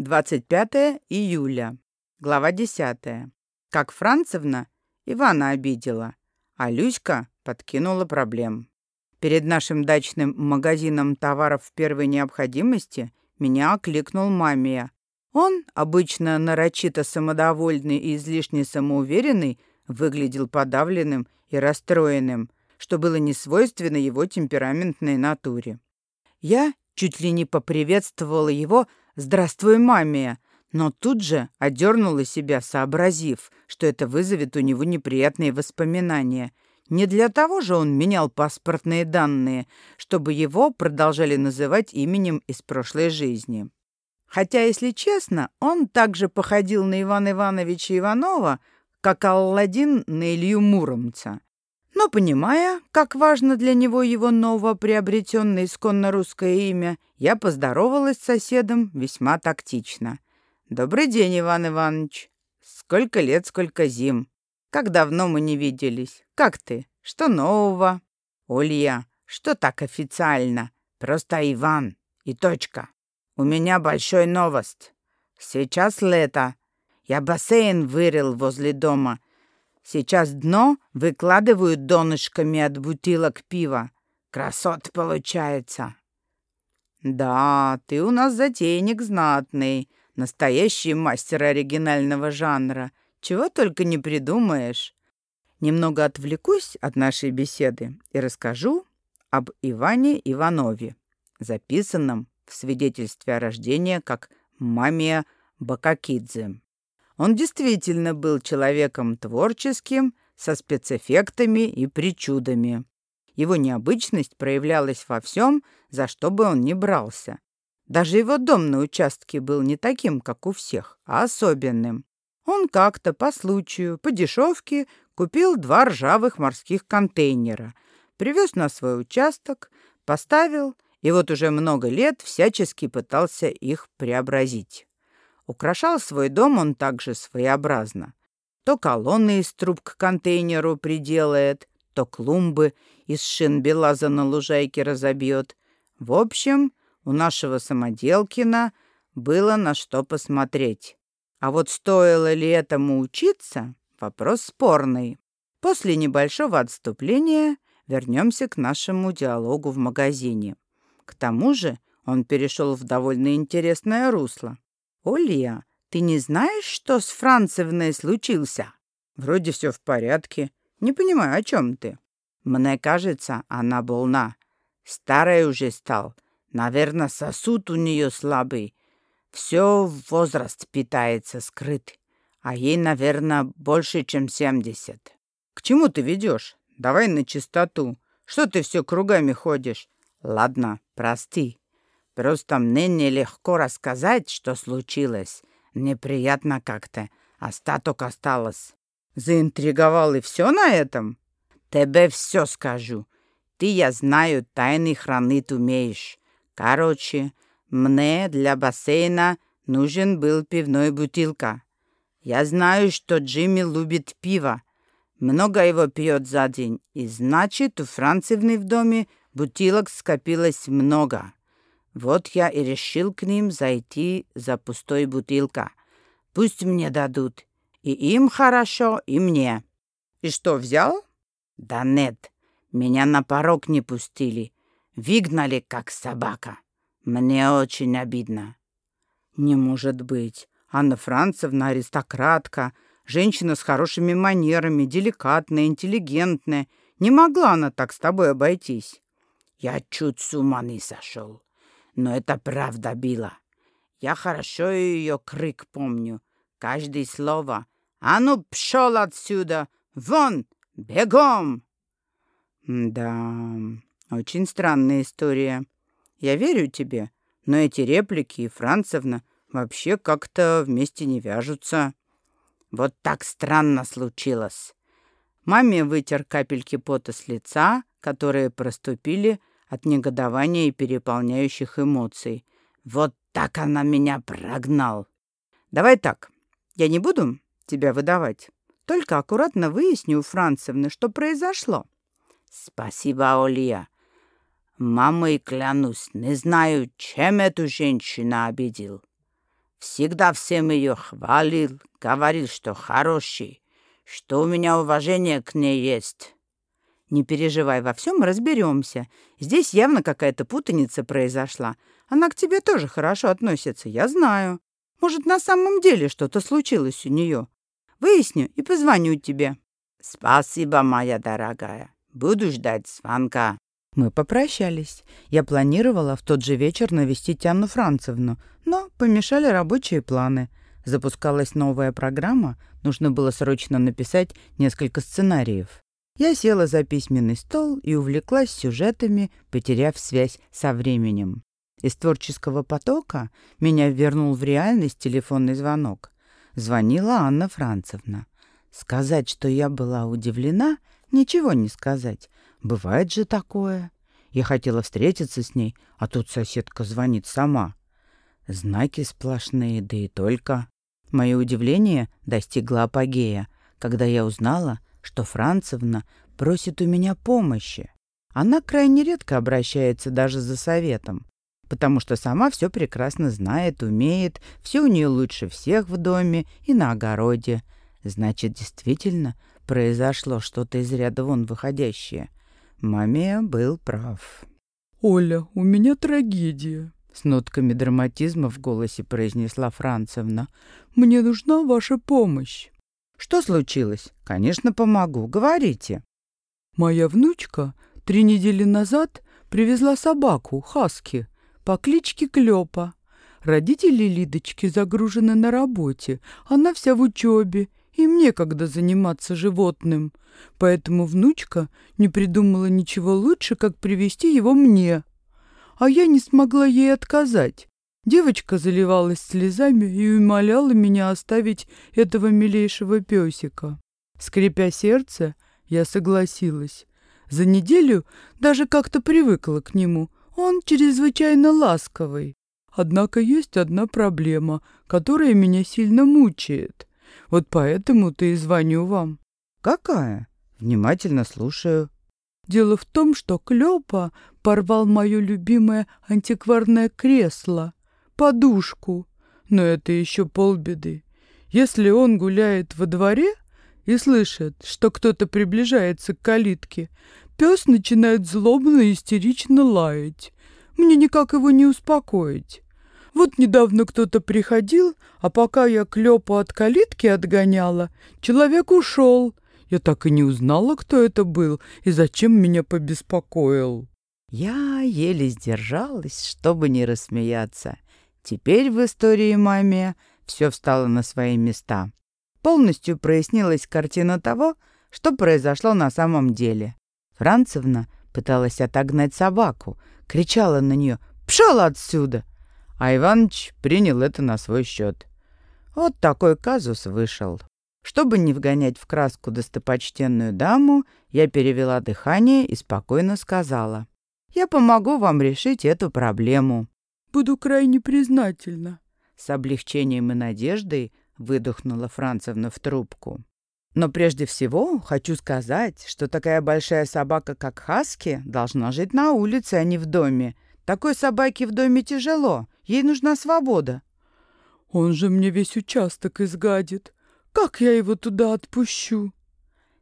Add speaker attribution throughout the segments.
Speaker 1: 25 июля. Глава 10. Как Францевна Ивана обидела, а Люська подкинула проблем. Перед нашим дачным магазином товаров первой необходимости меня окликнул мамия. Он, обычно нарочито самодовольный и излишне самоуверенный, выглядел подавленным и расстроенным, что было несвойственно его темпераментной натуре. Я чуть ли не поприветствовала его «Здравствуй, мамия!» но тут же одернула себя, сообразив, что это вызовет у него неприятные воспоминания. Не для того же он менял паспортные данные, чтобы его продолжали называть именем из прошлой жизни. Хотя, если честно, он также походил на Ивана Ивановича Иванова, как Алладин на Илью Муромца. Но, понимая, как важно для него его новоприобретенное исконно русское имя, я поздоровалась с соседом весьма тактично. «Добрый день, Иван Иванович. Сколько лет, сколько зим. Как давно мы не виделись. Как ты? Что нового?» «Олья, что так официально? Просто Иван. И точка. У меня большой новость. Сейчас лето. Я бассейн вырыл возле дома — Сейчас дно выкладывают донышками от бутылок пива. Красот получается. Да, ты у нас затейник знатный, настоящий мастер оригинального жанра. Чего только не придумаешь. Немного отвлекусь от нашей беседы и расскажу об Иване Иванове, записанном в свидетельстве о рождении как Мамия Бакакидзе. Он действительно был человеком творческим, со спецэффектами и причудами. Его необычность проявлялась во всем, за что бы он ни брался. Даже его дом на участке был не таким, как у всех, а особенным. Он как-то по случаю, по дешевке, купил два ржавых морских контейнера, привез на свой участок, поставил, и вот уже много лет всячески пытался их преобразить. Украшал свой дом он также своеобразно. То колонны из труб к контейнеру приделает, то клумбы из шин белаза на лужайке разобьет. В общем, у нашего самоделкина было на что посмотреть. А вот стоило ли этому учиться — вопрос спорный. После небольшого отступления вернемся к нашему диалогу в магазине. К тому же он перешел в довольно интересное русло. «Олья, ты не знаешь, что с Францевной случился?» «Вроде все в порядке. Не понимаю, о чем ты?» «Мне кажется, она больна. Старая уже стал. Наверное, сосуд у нее слабый. Все возраст питается скрыт. А ей, наверное, больше, чем семьдесят». «К чему ты ведешь? Давай на чистоту. Что ты все кругами ходишь?» «Ладно, прости. Просто мне нелегко рассказать, что случилось. Неприятно как-то. Остаток осталось. Заинтриговал и все на этом? Тебе все скажу. Ты, я знаю, тайны хранить умеешь. Короче, мне для бассейна нужен был пивной бутылка. Я знаю, что Джимми любит пиво. Много его пьет за день. И значит, у Францевны в доме бутылок скопилось много. Вот я и решил к ним зайти за пустой бутылка. Пусть мне дадут. И им хорошо, и мне. И что, взял? Да нет, меня на порог не пустили. Выгнали, как собака. Мне очень обидно. Не может быть. Анна Францевна аристократка, женщина с хорошими манерами, деликатная, интеллигентная. Не могла она так с тобой обойтись. Я чуть с ума не сошел но это правда было. Я хорошо ее крик помню. Каждое слово. «А ну, пшел отсюда! Вон! Бегом!» «Да, очень странная история. Я верю тебе, но эти реплики и Францевна вообще как-то вместе не вяжутся». «Вот так странно случилось». Маме вытер капельки пота с лица, которые проступили от негодования и переполняющих эмоций. «Вот так она меня прогнал!» «Давай так, я не буду тебя выдавать. Только аккуратно выясню у Францевны, что произошло». «Спасибо, Олия. Мамой клянусь, не знаю, чем эту женщину обидел.
Speaker 2: Всегда всем ее хвалил, говорил, что хороший, что у меня уважение к ней есть.
Speaker 1: Не переживай, во всем разберемся. Здесь явно какая-то путаница произошла. Она к тебе тоже хорошо относится, я знаю. Может, на самом деле что-то случилось у нее. Выясню и позвоню тебе.
Speaker 2: Спасибо, моя дорогая. Буду ждать звонка.
Speaker 1: Мы попрощались. Я планировала в тот же вечер навестить Анну Францевну, но помешали рабочие планы. Запускалась новая программа, нужно было срочно написать несколько сценариев. Я села за письменный стол и увлеклась сюжетами, потеряв связь со временем. Из творческого потока меня вернул в реальность телефонный звонок. Звонила Анна Францевна. Сказать, что я была удивлена, ничего не сказать. Бывает же такое. Я хотела встретиться с ней, а тут соседка звонит сама. Знаки сплошные, да и только. Мое удивление достигло апогея, когда я узнала, что Францевна просит у меня помощи. Она крайне редко обращается даже за советом, потому что сама все прекрасно знает, умеет, все у нее лучше всех в доме и на огороде. Значит, действительно произошло что-то из ряда вон выходящее — Мамия был прав.
Speaker 3: «Оля, у меня трагедия», —
Speaker 1: с нотками драматизма в голосе произнесла Францевна.
Speaker 3: «Мне нужна ваша помощь».
Speaker 1: «Что случилось? Конечно, помогу. Говорите».
Speaker 3: «Моя внучка три недели назад привезла собаку, Хаски, по кличке Клёпа. Родители Лидочки загружены на работе, она вся в учебе им некогда заниматься животным, поэтому внучка не придумала ничего лучше, как привести его мне. А я не смогла ей отказать. Девочка заливалась слезами и умоляла меня оставить этого милейшего песика. Скрипя сердце, я согласилась. За неделю даже как-то привыкла к нему. Он чрезвычайно ласковый. Однако есть одна проблема, которая меня сильно мучает. Вот поэтому-то и звоню вам».
Speaker 1: «Какая?» «Внимательно слушаю».
Speaker 3: «Дело в том, что Клёпа порвал мое любимое антикварное кресло, подушку. Но это еще полбеды. Если он гуляет во дворе и слышит, что кто-то приближается к калитке, пес начинает злобно и истерично лаять. Мне никак его не успокоить. Вот недавно кто-то приходил, а пока я клёпу от калитки отгоняла, человек ушел. Я так и не узнала, кто это был и зачем меня побеспокоил.
Speaker 1: Я еле сдержалась, чтобы не рассмеяться. Теперь в истории маме все встало на свои места. Полностью прояснилась картина того, что произошло на самом деле. Францевна пыталась отогнать собаку, кричала на нее «Пшел отсюда!» а Иваныч принял это на свой счет. Вот такой казус вышел. Чтобы не вгонять в краску достопочтенную даму, я перевела дыхание и спокойно сказала. «Я помогу вам решить эту проблему».
Speaker 3: «Буду крайне признательна».
Speaker 1: С облегчением и надеждой выдохнула Францевна в трубку. «Но прежде всего хочу сказать, что такая большая собака, как Хаски, должна жить на улице, а не в доме. Такой собаке в доме тяжело, Ей нужна свобода.
Speaker 3: Он же мне весь участок изгадит. Как я его туда отпущу?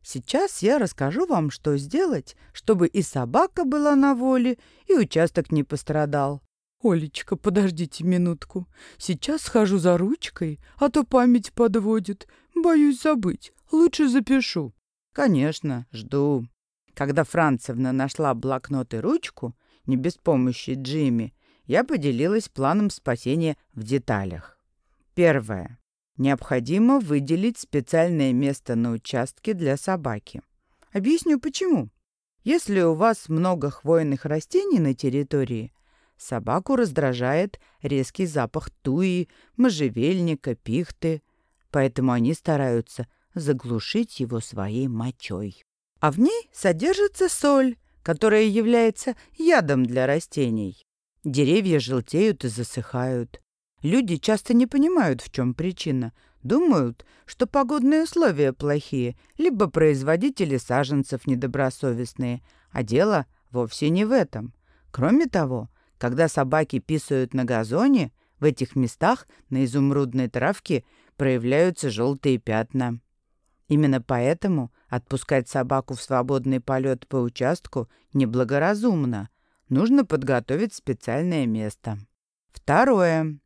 Speaker 1: Сейчас я расскажу вам, что сделать, чтобы и собака была на воле, и участок не пострадал.
Speaker 3: Олечка, подождите минутку. Сейчас схожу за ручкой, а то память подводит. Боюсь забыть. Лучше запишу.
Speaker 1: Конечно, жду. Когда Францевна нашла блокнот и ручку, не без помощи Джимми, я поделилась планом спасения в деталях. Первое. Необходимо выделить специальное место на участке для собаки. Объясню почему. Если у вас много хвойных растений на территории, собаку раздражает резкий запах туи, можжевельника, пихты, поэтому они стараются заглушить его своей мочой. А в ней содержится соль, которая является ядом для растений. Деревья желтеют и засыхают. Люди часто не понимают, в чем причина. Думают, что погодные условия плохие, либо производители саженцев недобросовестные, а дело вовсе не в этом. Кроме того, когда собаки писают на газоне, В этих местах на изумрудной травке проявляются желтые пятна. Именно поэтому отпускать собаку в свободный полет по участку неблагоразумно. Нужно подготовить специальное место. Второе.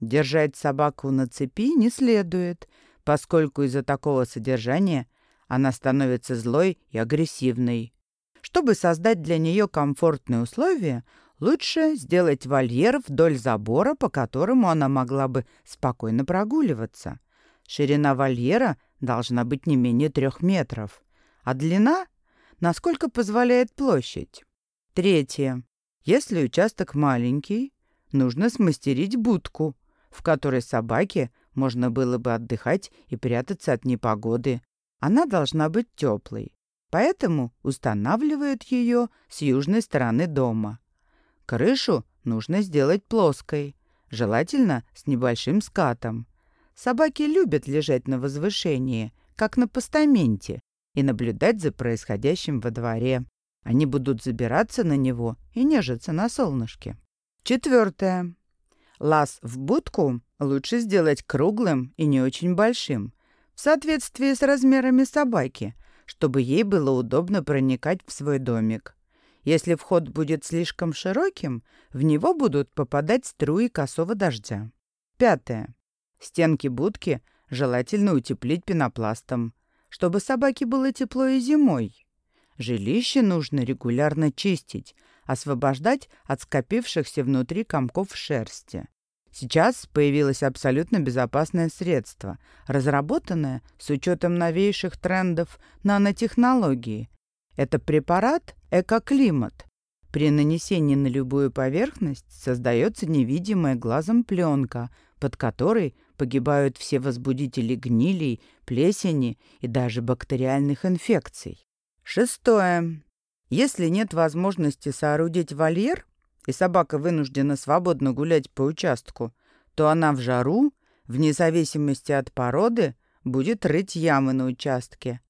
Speaker 1: Держать собаку на цепи не следует, поскольку из-за такого содержания она становится злой и агрессивной. Чтобы создать для нее комфортные условия, лучше сделать вольер вдоль забора, по которому она могла бы спокойно прогуливаться. Ширина вольера должна быть не менее трех метров, а длина — насколько позволяет площадь. Третье. Если участок маленький, нужно смастерить будку, в которой собаке можно было бы отдыхать и прятаться от непогоды. Она должна быть теплой, поэтому устанавливают ее с южной стороны дома. Крышу нужно сделать плоской, желательно с небольшим скатом. Собаки любят лежать на возвышении, как на постаменте, и наблюдать за происходящим во дворе. Они будут забираться на него и нежиться на солнышке. Четвертое. Лаз в будку лучше сделать круглым и не очень большим, в соответствии с размерами собаки, чтобы ей было удобно проникать в свой домик. Если вход будет слишком широким, в него будут попадать струи косого дождя. Пятое. Стенки будки желательно утеплить пенопластом, чтобы собаке было тепло и зимой. Жилище нужно регулярно чистить, освобождать от скопившихся внутри комков шерсти. Сейчас появилось абсолютно безопасное средство, разработанное с учетом новейших трендов нанотехнологии. Это препарат «Экоклимат». При нанесении на любую поверхность создается невидимая глазом пленка, под которой погибают все возбудители гнилей, плесени и даже бактериальных инфекций. Шестое. Если нет возможности соорудить вольер, и собака вынуждена свободно гулять по участку, то она в жару, вне зависимости от породы, будет рыть ямы на участке.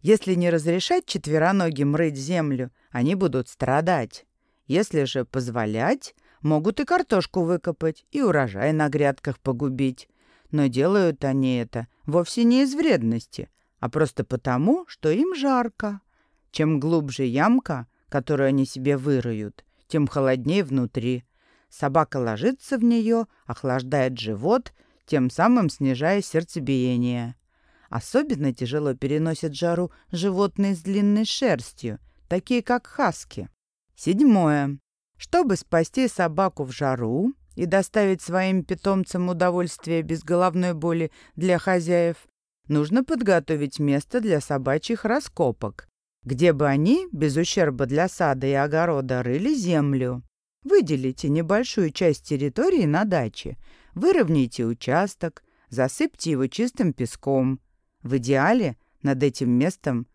Speaker 1: Если не разрешать четвероногим рыть землю, они будут страдать. Если же позволять, могут и картошку выкопать, и урожай на грядках погубить. Но делают они это вовсе не из вредности, а просто потому, что им жарко. Чем глубже ямка, которую они себе выроют, тем холоднее внутри. Собака ложится в нее, охлаждает живот, тем самым снижая сердцебиение. Особенно тяжело переносят жару животные с длинной шерстью, такие как хаски. Седьмое. Чтобы спасти собаку в жару, и доставить своим питомцам удовольствие без головной боли для хозяев, нужно подготовить место для собачьих раскопок, где бы они, без ущерба для сада и огорода, рыли землю. Выделите небольшую часть территории на даче, выровняйте участок, засыпьте его чистым песком. В идеале над этим местом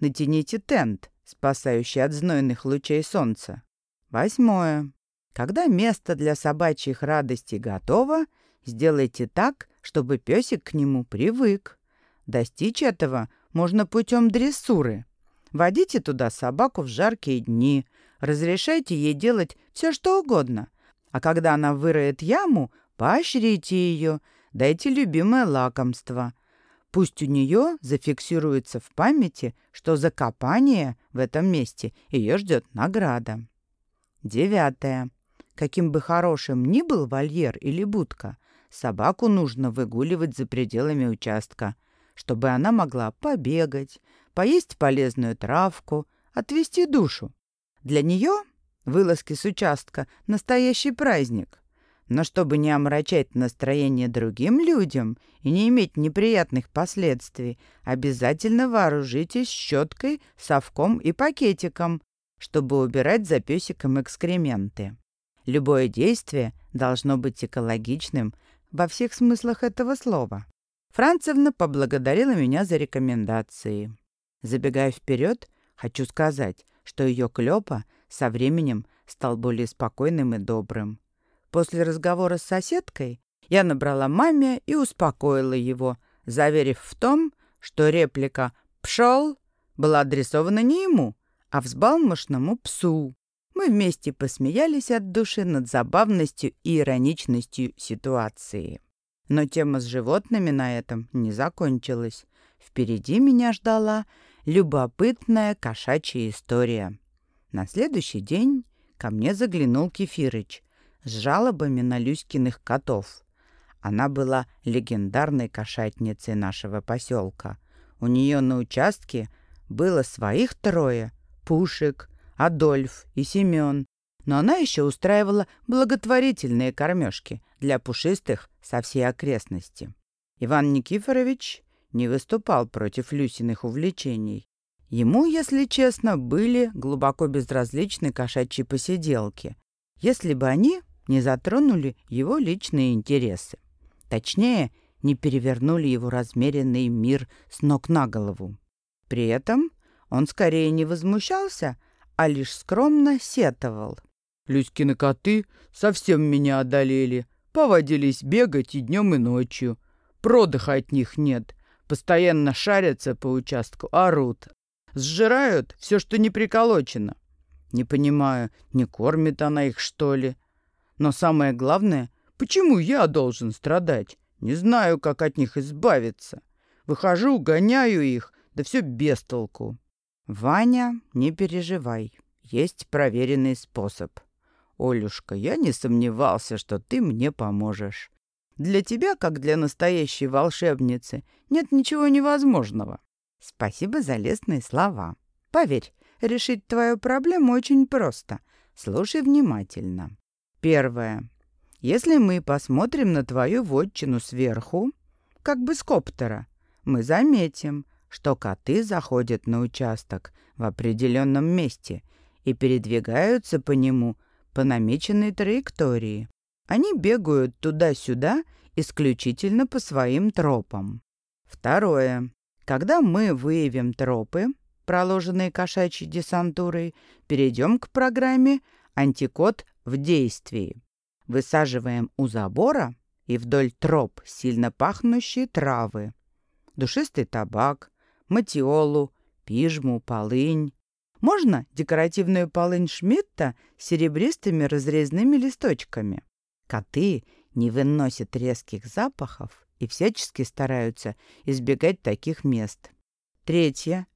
Speaker 1: натяните тент, спасающий от знойных лучей солнца. Восьмое. Когда место для собачьих радостей готово, сделайте так, чтобы песик к нему привык. Достичь этого можно путем дрессуры. Водите туда собаку в жаркие дни, разрешайте ей делать все, что угодно. А когда она выроет яму, поощрите ее, дайте любимое лакомство. Пусть у нее зафиксируется в памяти, что за копание в этом месте ее ждет награда. Девятое. Каким бы хорошим ни был вольер или будка, собаку нужно выгуливать за пределами участка, чтобы она могла побегать, поесть полезную травку, отвести душу. Для нее вылазки с участка — настоящий праздник. Но чтобы не омрачать настроение другим людям и не иметь неприятных последствий, обязательно вооружитесь щеткой, совком и пакетиком, чтобы убирать за песиком экскременты. Любое действие должно быть экологичным во всех смыслах этого слова. Францевна поблагодарила меня за рекомендации. Забегая вперед, хочу сказать, что ее клёпа со временем стал более спокойным и добрым. После разговора с соседкой я набрала маме и успокоила его, заверив в том, что реплика «пшел» была адресована не ему, а взбалмошному псу. Мы вместе посмеялись от души над забавностью и ироничностью ситуации. Но тема с животными на этом не закончилась. Впереди меня ждала любопытная кошачья история. На следующий день ко мне заглянул Кефирыч с жалобами на Люськиных котов. Она была легендарной кошатницей нашего поселка. У нее на участке было своих трое — Пушек, Адольф и Семен. Но она еще устраивала благотворительные кормежки для пушистых со всей окрестности. Иван Никифорович не выступал против Люсиных увлечений. Ему, если честно, были глубоко безразличны кошачьи посиделки, если бы они не затронули его личные интересы. Точнее, не перевернули его размеренный мир с ног на голову. При этом он скорее не возмущался, а лишь скромно сетовал.
Speaker 3: «Люськины коты совсем меня одолели, поводились бегать и днем, и ночью. Продыха от них нет, постоянно шарятся по участку, орут. Сжирают все, что не приколочено. Не понимаю, не кормит она их, что ли? Но самое главное, почему я должен страдать? Не знаю, как от них избавиться. Выхожу, гоняю их, да все без толку.
Speaker 1: Ваня, не переживай, есть проверенный способ. Олюшка, я не сомневался, что ты мне поможешь. Для тебя, как для настоящей волшебницы, нет ничего невозможного. Спасибо за лестные слова. Поверь, решить твою проблему очень просто. Слушай внимательно. Первое. Если мы посмотрим на твою вотчину сверху, как бы с коптера, мы заметим, что коты заходят на участок в определенном месте и передвигаются по нему по намеченной траектории. Они бегают туда-сюда исключительно по своим тропам. Второе. Когда мы выявим тропы, проложенные кошачьей десантурой, перейдем к программе «Антикод в действии». Высаживаем у забора и вдоль троп сильно пахнущие травы. Душистый табак, матиолу, пижму, полынь. Можно декоративную полынь Шмидта с серебристыми разрезными листочками. Коты не выносят резких запахов и всячески стараются избегать таких мест. Третье.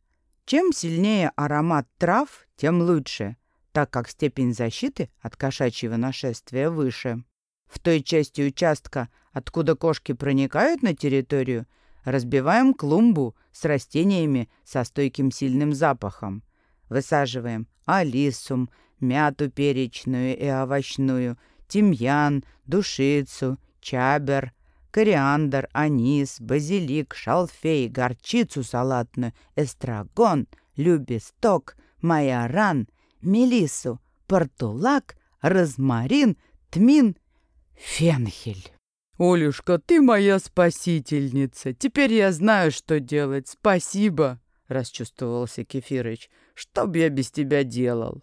Speaker 1: Чем сильнее аромат трав, тем лучше так как степень защиты от кошачьего нашествия выше. В той части участка, откуда кошки проникают на территорию, разбиваем клумбу с растениями со стойким сильным запахом. Высаживаем алисум, мяту перечную и овощную, тимьян, душицу, чабер, кориандр, анис, базилик, шалфей, горчицу салатную, эстрагон, любесток, майоран, мелиссу, портулак, розмарин, тмин, фенхель.
Speaker 3: «Олюшка, ты моя спасительница. Теперь я знаю, что делать. Спасибо!» — расчувствовался Кефирыч. «Что б я без тебя делал?»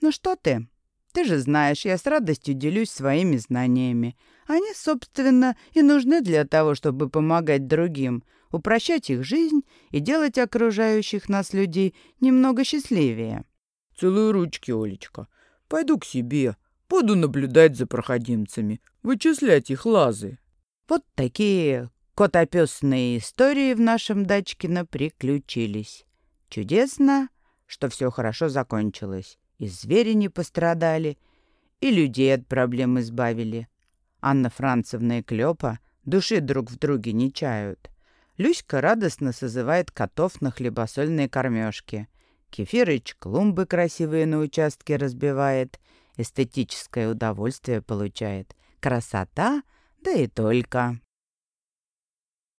Speaker 1: «Ну что ты? Ты же знаешь, я с радостью делюсь своими знаниями. Они, собственно, и нужны для того, чтобы помогать другим, упрощать их жизнь и делать окружающих нас людей немного счастливее».
Speaker 3: Целую ручки, Олечка. Пойду к себе, буду наблюдать за проходимцами, вычислять их лазы.
Speaker 1: Вот такие котопесные истории в нашем Дачкино приключились. Чудесно, что все хорошо закончилось. И звери не пострадали, и людей от проблем избавили. Анна Францевна и Клёпа души друг в друге не чают. Люська радостно созывает котов на хлебосольные кормежки. Кефирыч клумбы красивые на участке разбивает, эстетическое удовольствие получает. Красота, да и только.